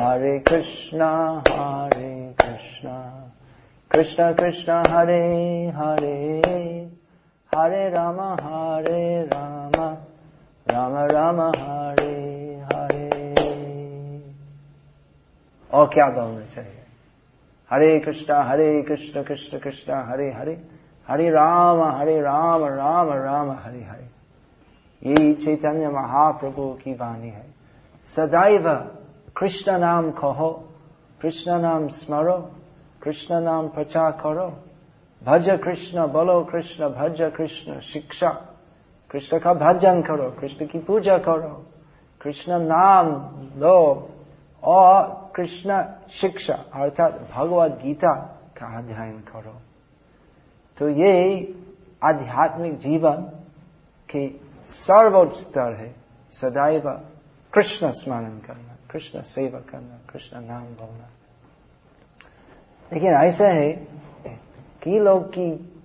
हरे कृष्णा हरे कृष्णा कृष्ण कृष्ण हरे हरे हरे राम हरे राम राम राम हरे हरे और क्या बोलना चाहिए हरे कृष्णा हरे कृष्ण कृष्ण कृष्ण हरे हरे हरे राम हरे राम राम राम हरे हरे ये चैतन्य महाप्रभु की वाणी है। सदैव कृष्ण नाम कहो कृष्ण नाम स्मरो कृष्ण नाम प्रचार करो भज कृष्ण बोलो कृष्ण भज कृष्ण शिक्षा कृष्ण का भजन करो कृष्ण की पूजा करो कृष्ण नाम लो और कृष्ण शिक्षा अर्थात भगवत गीता का अध्ययन करो तो ये आध्यात्मिक जीवन के सर्वोच्च स्तर है। सदैव कृष्ण स्मरण करना कृष्ण सेवा करना कृष्ण नाम बोलना लेकिन ऐसा है कि लोग की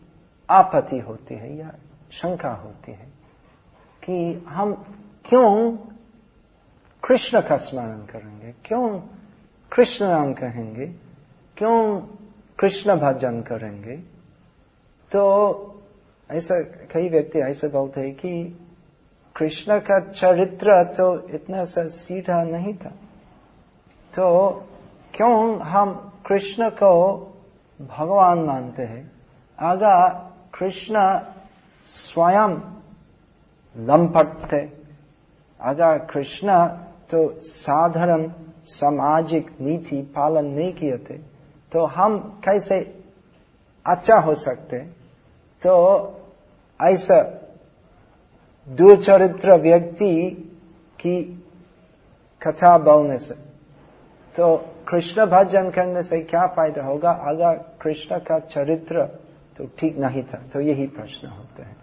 आपत्ति होती है या शंका होती है कि हम क्यों कृष्ण का स्मरण करेंगे? क्यों कृष्ण नाम कहेंगे? क्यों कृष्ण भजन करेंगे? तो ऐसा कई व्यक्ति ऐसे बोलते हैं कि कृष्ण का चरित्र तो इतना सा सीधा नहीं था। तो क्यों हम कृष्ण को भगवान मानते हैं? अगर कृष्ण स्वयं लंपट थे अगर कृष्ण तो साधारण सामाजिक नीति पालन नहीं किए। थे तो हम कैसे अच्छा हो सकते? तो ऐसा दुचरित्र व्यक्ति की कथा बोलने से। तो कृष्ण भजन करने से क्या फ़ायदा होगा? अगर कृष्ण का चरित्र तो ठीक नहीं था तो यही प्रश्न होते हैं।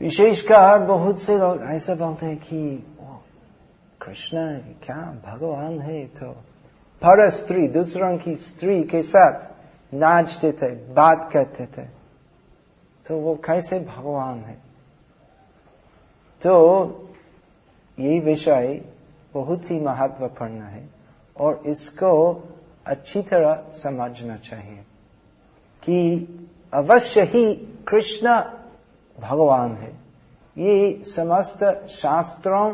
विशेषकर बहुत से लोग ऐसा बोलते हैं कि कृष्ण, क्या भगवान है? तो पर स्त्री, दूसरों की स्त्री के साथ नाचते थे, बात करते थे। तो वो कैसे भगवान है? तो ये विषय बहुत ही महत्वपूर्ण है और इसको अच्छी तरह समझना चाहिए कि अवश्य ही कृष्ण भगवान है। ये समस्त शास्त्रों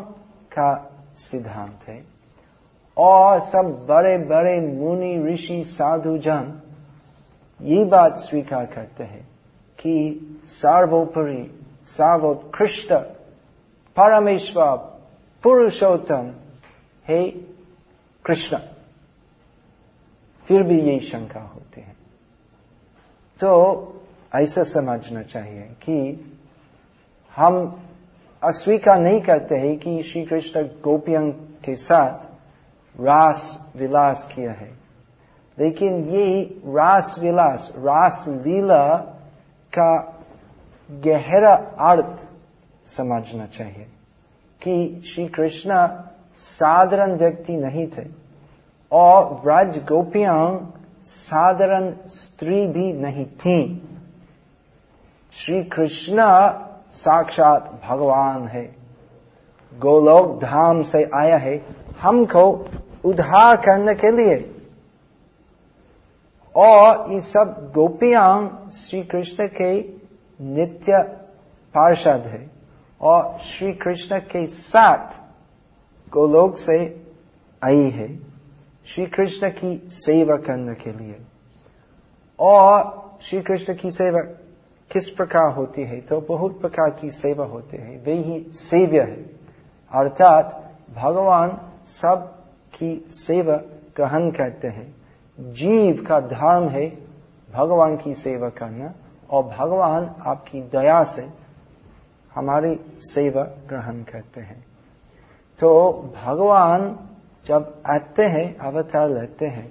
का सिद्धांत है। और सब बड़े बड़े मुनि, ऋषि, साधु जन ये बात स्वीकार करते हैं कि सर्वोपरि, सर्वोत्कृष्ट परमेश्वर पुरुषोत्तम है कृष्ण फिर भी यही शंका होती है। तो ऐसा समझना चाहिए कि हम अस्वीकार नहीं करते हैं कि श्री कृष्ण गोपियों के साथ रास विलास किया है। लेकिन ये रास विलास, रास लीला का गहरा अर्थ समझना चाहिए कि श्री कृष्ण साधारण व्यक्ति नहीं थे और व्रज गोपियाँ साधारण स्त्री भी नहीं थी। श्री कृष्ण साक्षात भगवान है। गोलोक धाम से आया है हमको उद्धार करने के लिए। और ये सब गोपियाँ श्री कृष्ण के नित्य पार्षद है। और श्री कृष्ण के साथ गोलोक से आई है। श्री कृष्ण की सेवा करने के लिए। और श्री कृष्ण की सेवा किस प्रकार होती है? तो बहुत प्रकार की सेवा होती है। वे ही सेव्य है। अर्थात भगवान सब की सेवा ग्रहण करते हैं। जीव का धर्म है भगवान की सेवा करना और भगवान आपकी दया से हमारी सेवा ग्रहण करते हैं। तो भगवान जब आते हैं, अवतार लेते हैं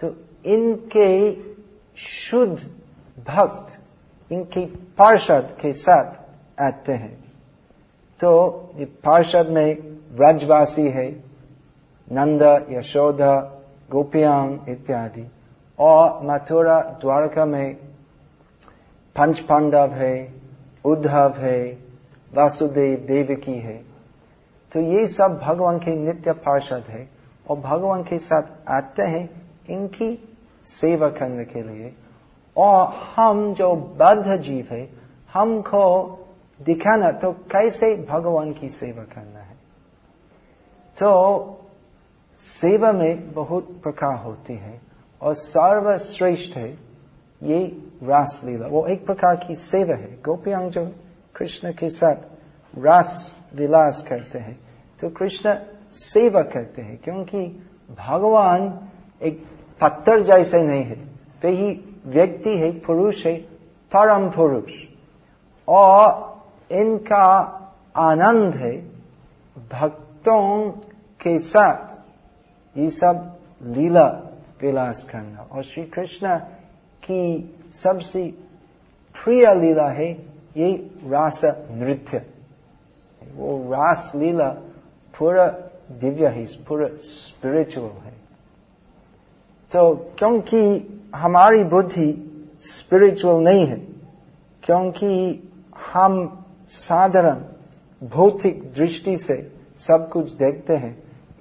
तो इनके शुद्ध भक्त, इनके पार्षद के साथ आते हैं। तो ये पार्षद में व्रजवासी है, नंद, यशोदा गोपियांग इत्यादि। और मथुरा द्वारका में पंच पांडव है, उद्धव है वासुदेव देवकी है। तो ये सब भगवान के नित्य पार्षद है और भगवान के साथ आते हैं इनकी सेवा करने के लिए। और हम जो बद्ध जीव है, हमको दिखाना तो कैसे भगवान की सेवा करना है। तो सेवा में बहुत प्रकार होती है और सर्वश्रेष्ठ है ये रास लीला वो एक प्रकार की सेवा है। गोपियांग जो कृष्ण के साथ रास विलास करते हैं। तो कृष्ण सेवा करते हैं, क्योंकि भगवान एक पत्थर जैसे नहीं है। वे ही व्यक्ति है, पुरुष है, परम पुरुष। और इनका आनंद है भक्तों के साथ ये सब लीला विलास करना। और श्री कृष्ण की सबसे प्रिय लीला है ये रास नृत्य वो रास लीला पूरा दिव्य है पूरा स्पिरिचुअल है तो क्योंकि हमारी बुद्धि स्पिरिचुअल नहीं है क्योंकि हम साधारण भौतिक दृष्टि से सब कुछ देखते हैं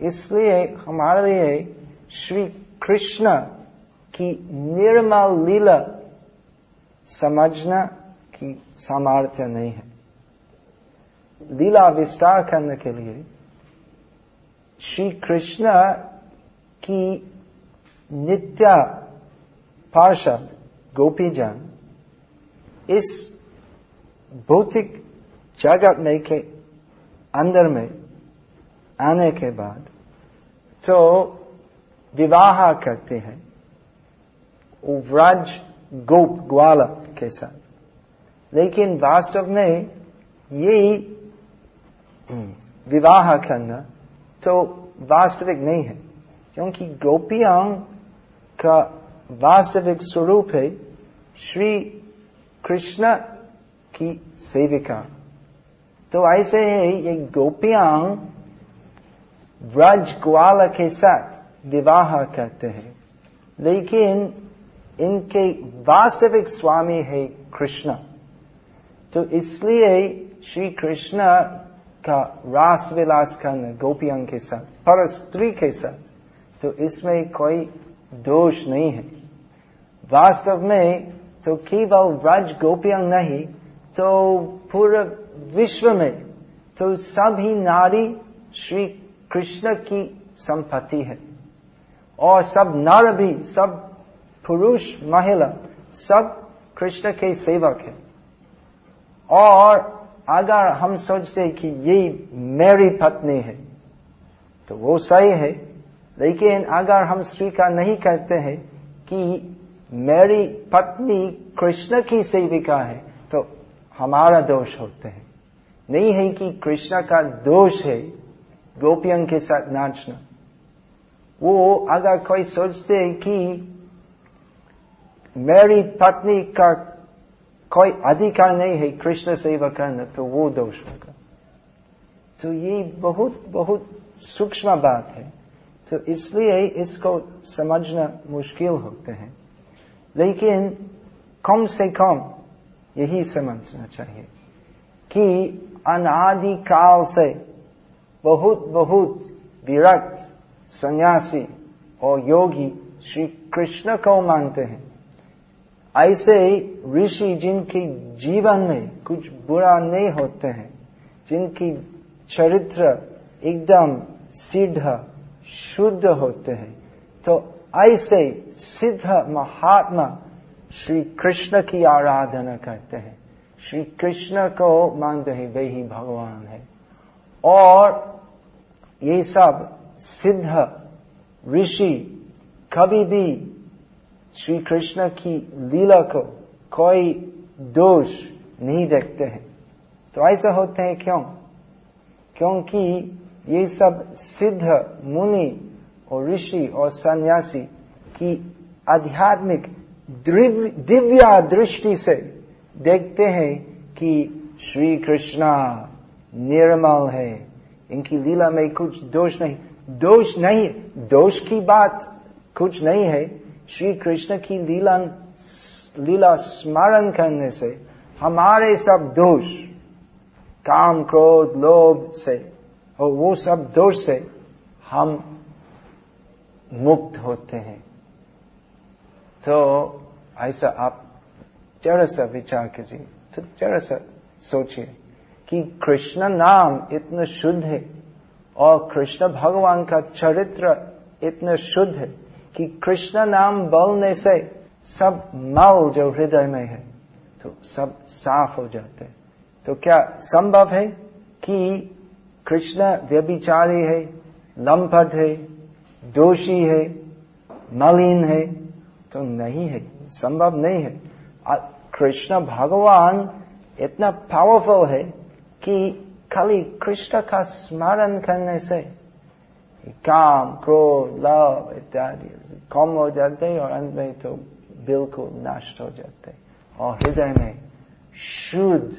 इसलिए हमारे लिए श्री कृष्ण की निर्मल लीला समझना की सामर्थ्य नहीं है। लीला विस्तार करने के लिए श्री कृष्ण की नित्य पार्षद गोपीजन इस भौतिक जगत में के अंदर में आने के बाद तो विवाह करते हैं। व्रज गोप ग्वाला के साथ। लेकिन वास्तव में ये विवाह करना तो वास्तविक नहीं है, क्योंकि गोपियाँ का वास्तविक स्वरूप है श्री कृष्ण की सेविका। तो ऐसे है ये गोपियाँ व्रज ग्वाल के साथ विवाह करते हैं, लेकिन इनके वास्तविक स्वामी है कृष्ण। तो इसलिए श्री कृष्ण का रास विलास करना, गोपियों के साथ पर स्त्री के साथ तो इसमें कोई दोष नहीं है। वास्तव में तो केवल व्रज गोपियों नहीं तो पूरे विश्व में तो सभी नारी श्री कृष्ण की संपत्ति है। और सब नर भी, सब पुरुष, महिला, सब कृष्ण के सेवक है। और अगर हम सोचते कि ये मेरी पत्नी है तो वो सही है। लेकिन अगर हम स्वीकार नहीं करते हैं कि मेरी पत्नी कृष्ण की सेविका है तो हमारा दोष होते हैं। नहीं है कि कृष्ण का दोष है, गोपियं के साथ नाचना। वो अगर कोई सोचते कि मेरी पत्नी का कोई अधिकार नहीं है कृष्ण सेवा करना तो वो दोष होगा तो ये बहुत बहुत सूक्ष्म बात है तो इसलिए इसको समझना मुश्किल होते हैं लेकिन कम से कम यही समझना चाहिए कि अनादिकाल से बहुत बहुत विरक्त सन्यासी और योगी श्री कृष्ण को मानते हैं ऐसे ऋषि जिनके जीवन में कुछ बुरा नहीं होते हैं, जिनकी चरित्र एकदम सिद्ध, शुद्ध होते हैं तो ऐसे सिद्ध महात्मा श्री कृष्ण की आराधना करते हैं। श्री कृष्ण को मानते हैं वे ही भगवान है। और ये सब सिद्ध ऋषि कभी भी श्री कृष्ण की लीला को कोई दोष नहीं देखते हैं। तो ऐसा होते हैं क्यों? क्योंकि ये सब सिद्ध मुनि और ऋषि और सन्यासी की आध्यात्मिक दिव्य दृष्टि से देखते हैं कि श्री कृष्णा निर्मल है। इनकी लीला में कुछ दोष नहीं। दोष नहीं, दोष की बात कुछ नहीं है। श्री कृष्ण की लीला लीला स्मरण करने से, हमारे सब दोष, काम, क्रोध, लोभ से, और वो सब दोष से हम मुक्त होते हैं। तो ऐसा आप जरा सा विचार कीजिए तो जरा सा सोचिए कि कृष्ण नाम इतना शुद्ध है, और कृष्ण भगवान का चरित्र इतना शुद्ध है। कि कृष्ण नाम बोलने से सब मल जो हृदय में है तो सब साफ़ हो जाते हैं। तो क्या संभव है कि कृष्ण व्यभिचारी है, लंपट है, दोषी है, मलिन है? तो नहीं है, संभव नहीं है। कृष्ण भगवान इतना पावरफुल है कि खाली कृष्ण का स्मरण करने से काम, क्रोध लव इत्यादि कम हो जाते और अंत में तो बिल्कुल नष्ट हो जाते और हृदय में शुद्ध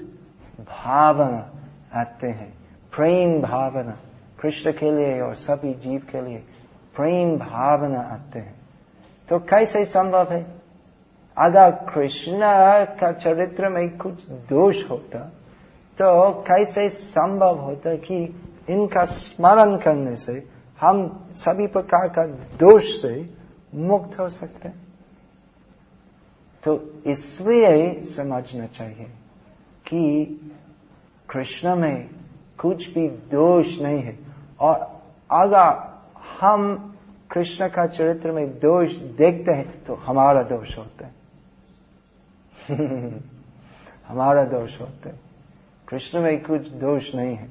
भावना आते हैं। प्रेम भावना, कृष्ण के लिए और सभी जीव के लिए प्रेम भावना आते हैं। तो कैसे संभव है? अगर कृष्ण का चरित्र में कुछ दोष होता तो कैसे संभव होता कि इनका स्मरण करने से, हम सभी प्रकार का दोष से मुक्त हो सकते। तो इसलिए समझना चाहिए कि कृष्ण में कुछ भी दोष नहीं है। और अगर हम कृष्ण का चरित्र में दोष देखते हैं तो हमारा दोष होता है। हमारा दोष होता है। कृष्ण में कुछ दोष नहीं है।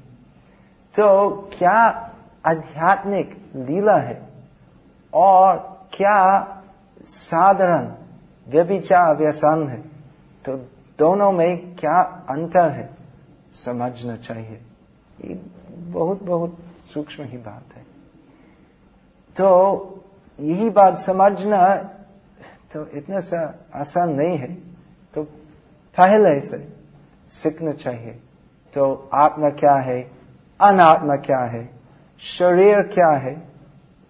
तो क्या आध्यात्मिक लीला है? और क्या साधारण व्यभिचार व्यसन है? तो दोनों में क्या अंतर है? समझना चाहिए। ये बहुत बहुत सूक्ष्म ही बात है। तो यही बात समझना तो इतना सा आसान नहीं है। तो पहले से सीखना चाहिए। तो आत्मा क्या है? अनात्मा क्या है? शरीर क्या है?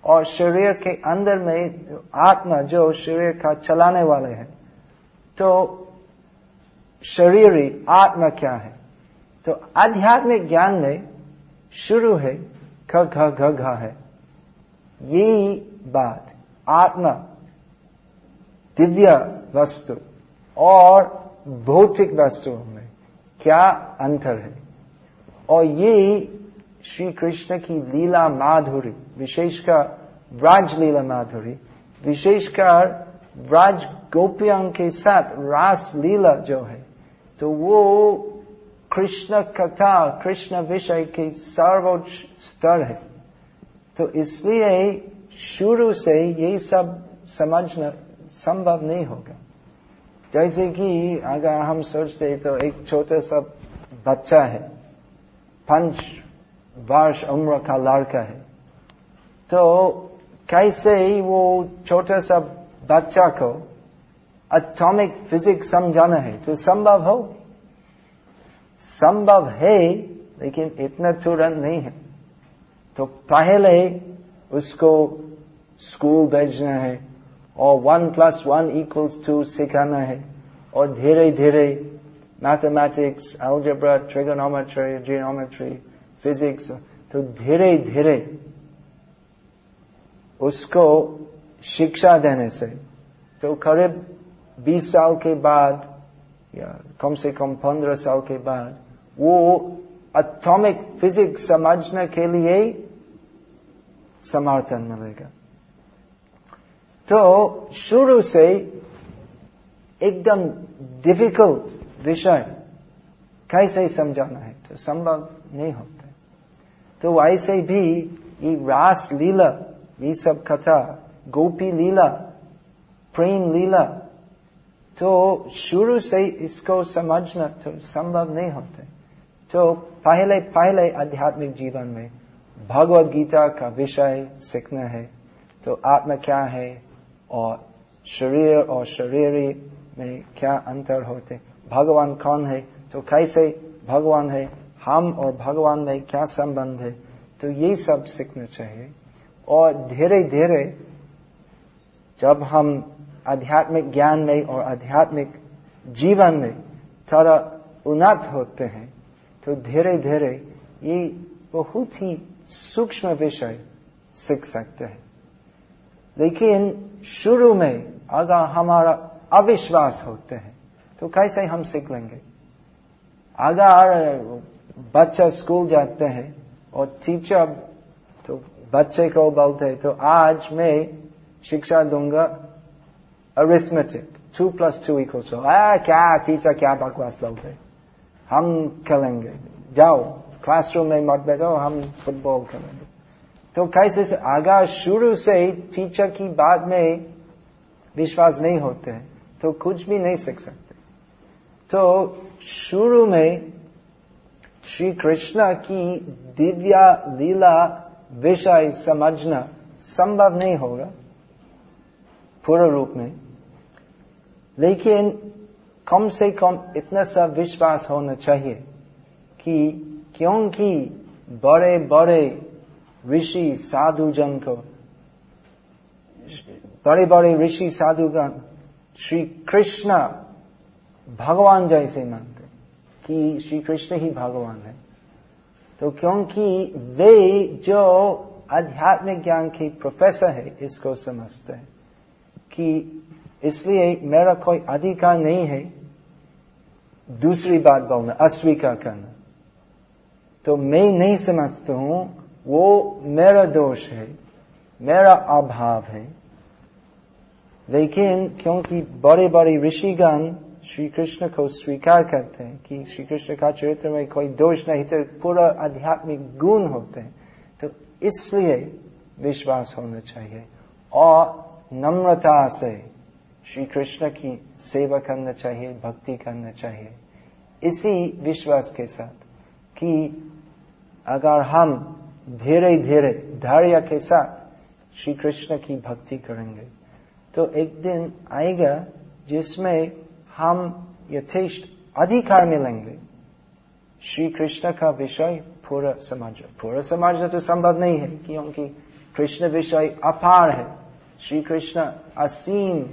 और शरीर के अंदर में आत्मा जो शरीर का चलाने वाले हैं तो शरीरी आत्मा क्या है? तो आध्यात्मिक ज्ञान में शुरू है ख घ घ है। यही बात आत्मा, दिव्य वस्तु और भौतिक वस्तुओं में क्या अंतर है? और ये श्री कृष्ण की लीला माधुरी विशेषकर ब्राज लीला माधुरी, विशेषकर ब्राज गोपियों के साथ रास लीला जो है तो वो कृष्ण कथा, कृष्ण विषय के सर्वोच्च स्तर है। तो इसलिए शुरू से ये सब समझना संभव नहीं होगा। जैसे कि अगर हम सोचते तो एक छोटा सा बच्चा है, पंच वर्ष उम्र का लड़का है। तो कैसे वो छोटा सा बच्चा को एटॉमिक फिजिक्स समझाना है तो संभव हो? संभव है, लेकिन इतना तुरंत नहीं है। तो पहले उसको स्कूल भेजना है, और one plus one equals two सिखाना है, और धीरे धीरे mathematics algebra trigonometry geometry physics तो धीरे धीरे उसको शिक्षा देने से तो करीब 20 साल के बाद, या कम से कम 15 साल के बाद, वो एटॉमिक फिजिक्स समझने के लिए समर्थन मिलेगा। तो शुरू से एकदम डिफ़िकल्ट विषय, कैसे समझाना है? तो संभव नहीं होता। तो ऐसे भी ये रास लीला ये सब कथा, गोपी लीला, प्रेम लीला तो शुरू से इसको समझना तो संभव नहीं होते तो पहले पहले आध्यात्मिक जीवन में भगवत गीता का विषय सीखना है तो आत्मा क्या है और शरीर और शरीरी में क्या अंतर होते भगवान कौन है? तो कैसे भगवान है? हम और भगवान में क्या संबंध है? तो ये सब सीखना चाहिए। और धीरे धीरे जब हम आध्यात्मिक ज्ञान में और आध्यात्मिक जीवन में थोड़ा उन्नत होते हैं तो धीरे धीरे ये बहुत ही सूक्ष्म विषय सीख सकते हैं। लेकिन शुरू में अगर हमारा अविश्वास होते हैं तो कैसे हम सीख लेंगे? अगर बच्चा स्कूल जाते हैं और टीचर तो बच्चे को बोलते तो आज मैं शिक्षा दूँगा arithmetic two plus two equals क्या टीचर क्या बकवास बोलते हम खेलेंगे। जाओ क्लासरूम में मत बैठो, हम फुटबॉल खेलेंगे। तो कैसे से, आगा शुरू से टीचर की बात में विश्वास नहीं होते तो कुछ भी नहीं सीख सकते। तो शुरू में श्री कृष्ण की दिव्या लीला विषय समझना संभव नहीं होगा पूर्ण रूप में। लेकिन कम से कम इतना सा विश्वास होना चाहिए कि क्योंकि बड़े बड़े ऋषि साधु जन को, बड़े बड़े ऋषि साधुगण श्री कृष्ण भगवान जैसे मानते कि श्री कृष्ण ही भगवान है। तो क्योंकि वे जो आध्यात्मिक ज्ञान के प्रोफेसर है, इसको समझते हैं कि इसलिए मेरा कोई अधिकार नहीं है दूसरी बात बोलना, अस्वीकार करना। तो मैं नहीं समझता हूँ, वो मेरा दोष है, मेरा अभाव है। लेकिन क्योंकि बड़े बड़े ऋषिगण श्री कृष्ण को स्वीकार करते हैं कि श्री कृष्ण का चरित्र में कोई दोष नहीं तो पूरा आध्यात्मिक गुण होते हैं। तो इसलिए विश्वास होना चाहिए। और नम्रता से श्री कृष्ण की सेवा करना चाहिए, भक्ति करना चाहिए। इसी विश्वास के साथ कि अगर हम धीरे धीरे धैर्य के साथ श्री कृष्ण की भक्ति करेंगे तो एक दिन आएगा जिसमें हम यथेष्ट अधिकार मिलेंगे। श्री कृष्ण का विषय पूरा समाज पूरा समाज तो संभव नहीं है क्योंकि कृष्ण विषय अपार है। श्री कृष्ण असीम,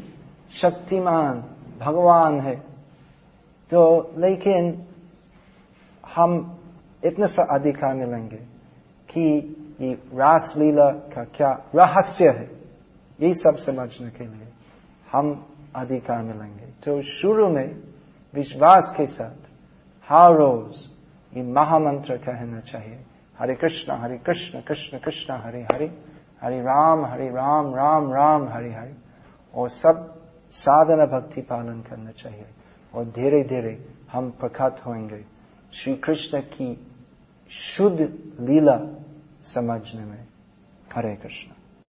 शक्तिमान, भगवान है। तो लेकिन हम इतना सा अधिकार मिलेंगे कि ये रासलीला का क्या रहस्य है, ये सब समझने के लिए हम अधिकार मिलेंगे। तो शुरू में विश्वास के साथ हर रोज ये महामंत्र कहना चाहिए। हरे कृष्ण हरे कृष्ण कृष्ण कृष्ण, हरे हरे हरे राम हरे राम राम राम, हरे हरे। और सब साधना भक्ति पालन करना चाहिए। और धीरे धीरे हम प्रखत होंगे श्री कृष्ण की शुद्ध लीला समझने में। हरे कृष्ण।